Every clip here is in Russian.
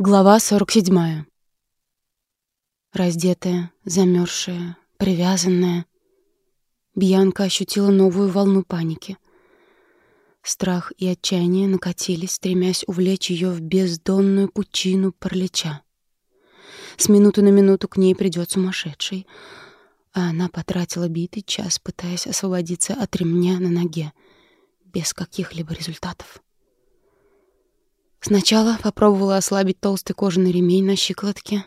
Глава 47. Раздетая, замерзшая, привязанная, Бьянка ощутила новую волну паники. Страх и отчаяние накатились, стремясь увлечь ее в бездонную пучину паралича. С минуты на минуту к ней придет сумасшедший, а она потратила битый час, пытаясь освободиться от ремня на ноге, без каких-либо результатов. Сначала попробовала ослабить толстый кожаный ремень на щиколотке,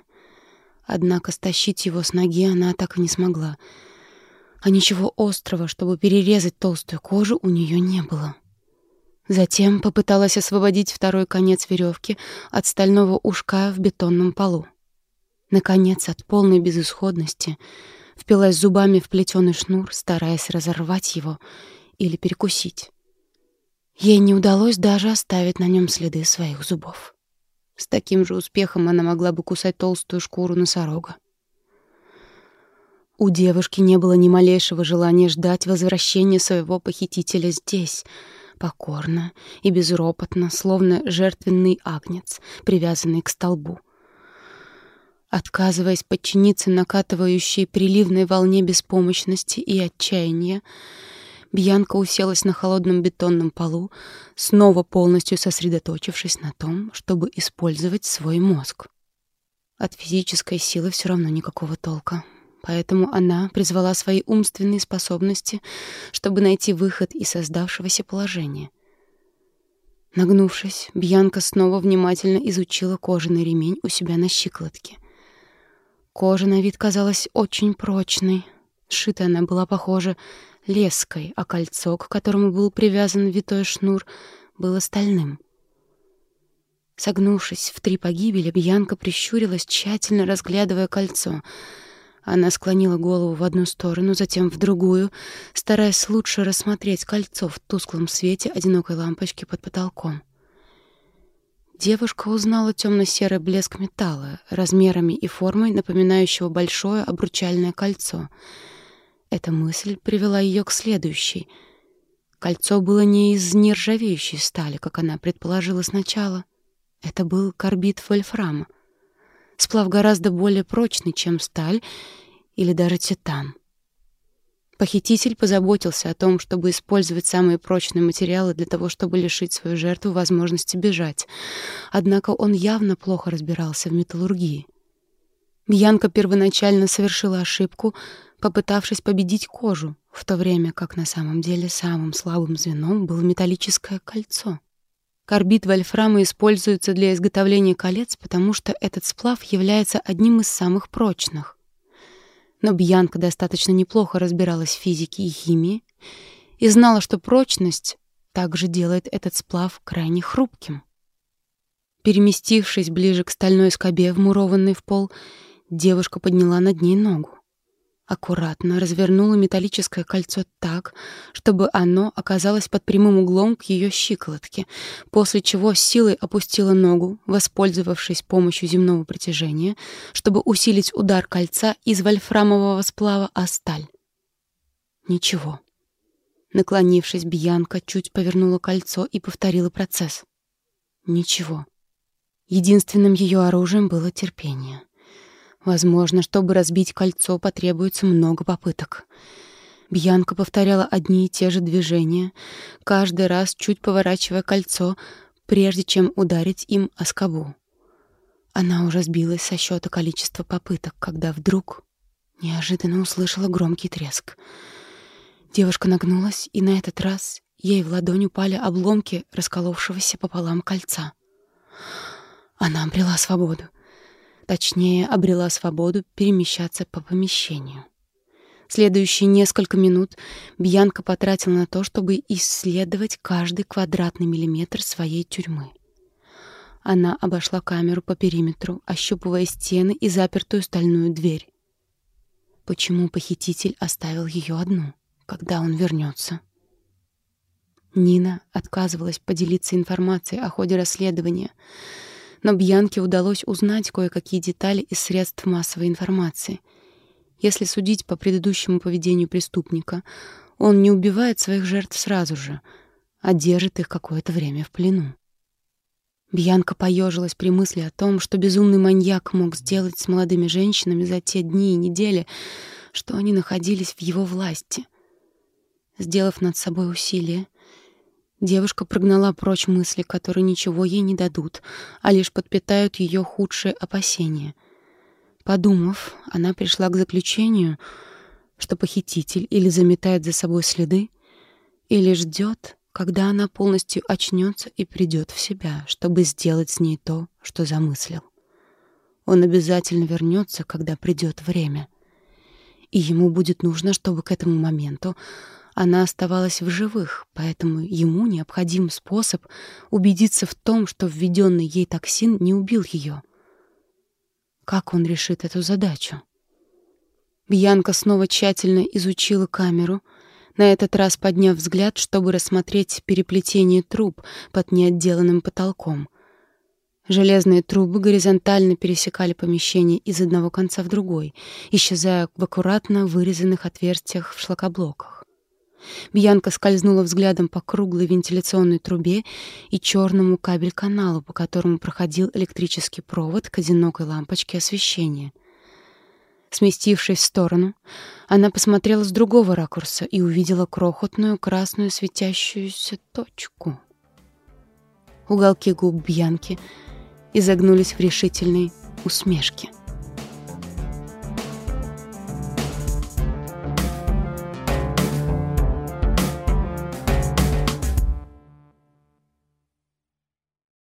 однако стащить его с ноги она так и не смогла. А ничего острого, чтобы перерезать толстую кожу, у нее не было. Затем попыталась освободить второй конец веревки от стального ушка в бетонном полу. Наконец, от полной безысходности впилась зубами в плетеный шнур, стараясь разорвать его или перекусить. Ей не удалось даже оставить на нем следы своих зубов. С таким же успехом она могла бы кусать толстую шкуру носорога. У девушки не было ни малейшего желания ждать возвращения своего похитителя здесь, покорно и безропотно, словно жертвенный агнец, привязанный к столбу. Отказываясь подчиниться накатывающей приливной волне беспомощности и отчаяния, Бьянка уселась на холодном бетонном полу, снова полностью сосредоточившись на том, чтобы использовать свой мозг. От физической силы все равно никакого толка. Поэтому она призвала свои умственные способности, чтобы найти выход из создавшегося положения. Нагнувшись, Бьянка снова внимательно изучила кожаный ремень у себя на щиколотке. Кожа на вид казалась очень прочной. Сшита она была похожа леской, а кольцо, к которому был привязан витой шнур, было стальным. Согнувшись в три погибели, Бьянка прищурилась, тщательно разглядывая кольцо. Она склонила голову в одну сторону, затем в другую, стараясь лучше рассмотреть кольцо в тусклом свете одинокой лампочки под потолком. Девушка узнала темно-серый блеск металла, размерами и формой напоминающего большое обручальное кольцо — эта мысль привела ее к следующей. Кольцо было не из нержавеющей стали, как она предположила сначала. Это был карбид вольфрама. Сплав гораздо более прочный, чем сталь или даже титан. Похититель позаботился о том, чтобы использовать самые прочные материалы для того, чтобы лишить свою жертву возможности бежать. Однако он явно плохо разбирался в металлургии. Бьянка первоначально совершила ошибку — попытавшись победить кожу, в то время как на самом деле самым слабым звеном было металлическое кольцо. Карбид вольфрама используется для изготовления колец, потому что этот сплав является одним из самых прочных. Но Бьянка достаточно неплохо разбиралась в физике и химии и знала, что прочность также делает этот сплав крайне хрупким. Переместившись ближе к стальной скобе, вмурованной в пол, девушка подняла над ней ногу аккуратно развернула металлическое кольцо так, чтобы оно оказалось под прямым углом к ее щиколотке, после чего силой опустила ногу, воспользовавшись помощью земного притяжения, чтобы усилить удар кольца из вольфрамового сплава о сталь. Ничего. Наклонившись, Бьянка чуть повернула кольцо и повторила процесс. Ничего. Единственным ее оружием было терпение. Возможно, чтобы разбить кольцо, потребуется много попыток. Бьянка повторяла одни и те же движения, каждый раз чуть поворачивая кольцо, прежде чем ударить им о скобу. Она уже сбилась со счета количества попыток, когда вдруг неожиданно услышала громкий треск. Девушка нагнулась, и на этот раз ей в ладонь упали обломки расколовшегося пополам кольца. Она обрела свободу. Точнее, обрела свободу перемещаться по помещению. Следующие несколько минут Бьянка потратила на то, чтобы исследовать каждый квадратный миллиметр своей тюрьмы. Она обошла камеру по периметру, ощупывая стены и запертую стальную дверь. Почему похититель оставил ее одну, когда он вернется? Нина отказывалась поделиться информацией о ходе расследования — но Бьянке удалось узнать кое-какие детали из средств массовой информации. Если судить по предыдущему поведению преступника, он не убивает своих жертв сразу же, а держит их какое-то время в плену. Бьянка поежилась при мысли о том, что безумный маньяк мог сделать с молодыми женщинами за те дни и недели, что они находились в его власти. Сделав над собой усилие, девушка прогнала прочь мысли, которые ничего ей не дадут, а лишь подпитают ее худшие опасения. Подумав, она пришла к заключению, что похититель или заметает за собой следы, или ждет, когда она полностью очнется и придет в себя, чтобы сделать с ней то, что замыслил. Он обязательно вернется, когда придет время. И ему будет нужно, чтобы к этому моменту она оставалась в живых, поэтому ему необходим способ убедиться в том, что введенный ей токсин не убил ее. Как он решит эту задачу? Бьянка снова тщательно изучила камеру — на этот раз подняв взгляд, чтобы рассмотреть переплетение труб под неотделанным потолком. Железные трубы горизонтально пересекали помещение из одного конца в другой, исчезая в аккуратно вырезанных отверстиях в шлакоблоках. Бьянка скользнула взглядом по круглой вентиляционной трубе и черному кабель-каналу, по которому проходил электрический провод к одинокой лампочке освещения. Сместившись в сторону, она посмотрела с другого ракурса и увидела крохотную красную светящуюся точку. Уголки губ Бьянки изогнулись в решительной усмешке.